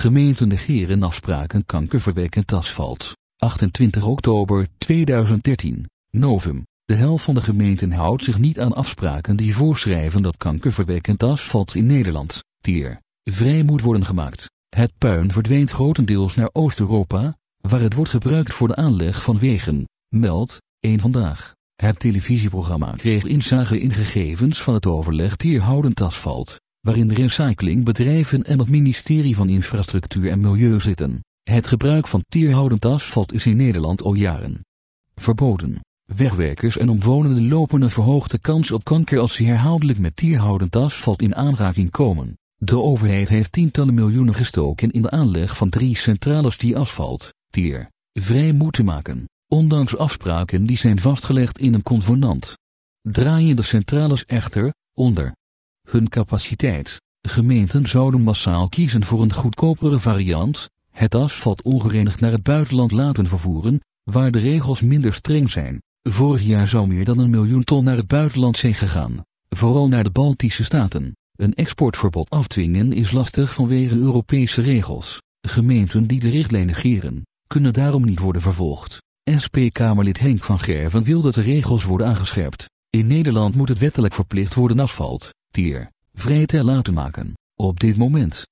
Gemeenten negeren afspraken kankerverwekkend asfalt. 28 oktober 2013. Novum. De helft van de gemeenten houdt zich niet aan afspraken die voorschrijven dat kankerverwekkend asfalt in Nederland, tier, vrij moet worden gemaakt. Het puin verdwijnt grotendeels naar Oost-Europa, waar het wordt gebruikt voor de aanleg van wegen, meldt, 1 vandaag. Het televisieprogramma kreeg inzage in gegevens van het overleg tierhoudend asfalt, waarin recyclingbedrijven en het ministerie van Infrastructuur en Milieu zitten. Het gebruik van tierhoudend asfalt is in Nederland al jaren verboden. Wegwerkers en omwonenden lopen een verhoogde kans op kanker als ze herhaaldelijk met tierhoudend asfalt in aanraking komen. De overheid heeft tientallen miljoenen gestoken in de aanleg van drie centrales die asfalt, tier, vrij moeten maken, ondanks afspraken die zijn vastgelegd in een convenant. Draaien de centrales echter, onder hun capaciteit. Gemeenten zouden massaal kiezen voor een goedkopere variant, het asfalt ongerenigd naar het buitenland laten vervoeren, waar de regels minder streng zijn. Vorig jaar zou meer dan een miljoen ton naar het buitenland zijn gegaan, vooral naar de Baltische staten. Een exportverbod afdwingen is lastig vanwege Europese regels. Gemeenten die de richtlijn negeren, kunnen daarom niet worden vervolgd. SP-Kamerlid Henk van Gerven wil dat de regels worden aangescherpt. In Nederland moet het wettelijk verplicht worden asfalt, tier, vrij te laten maken. Op dit moment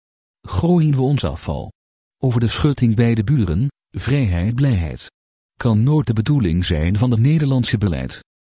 gooien we ons afval. Over de schutting bij de buren, vrijheid blijheid. Kan nooit de bedoeling zijn van het Nederlandse beleid.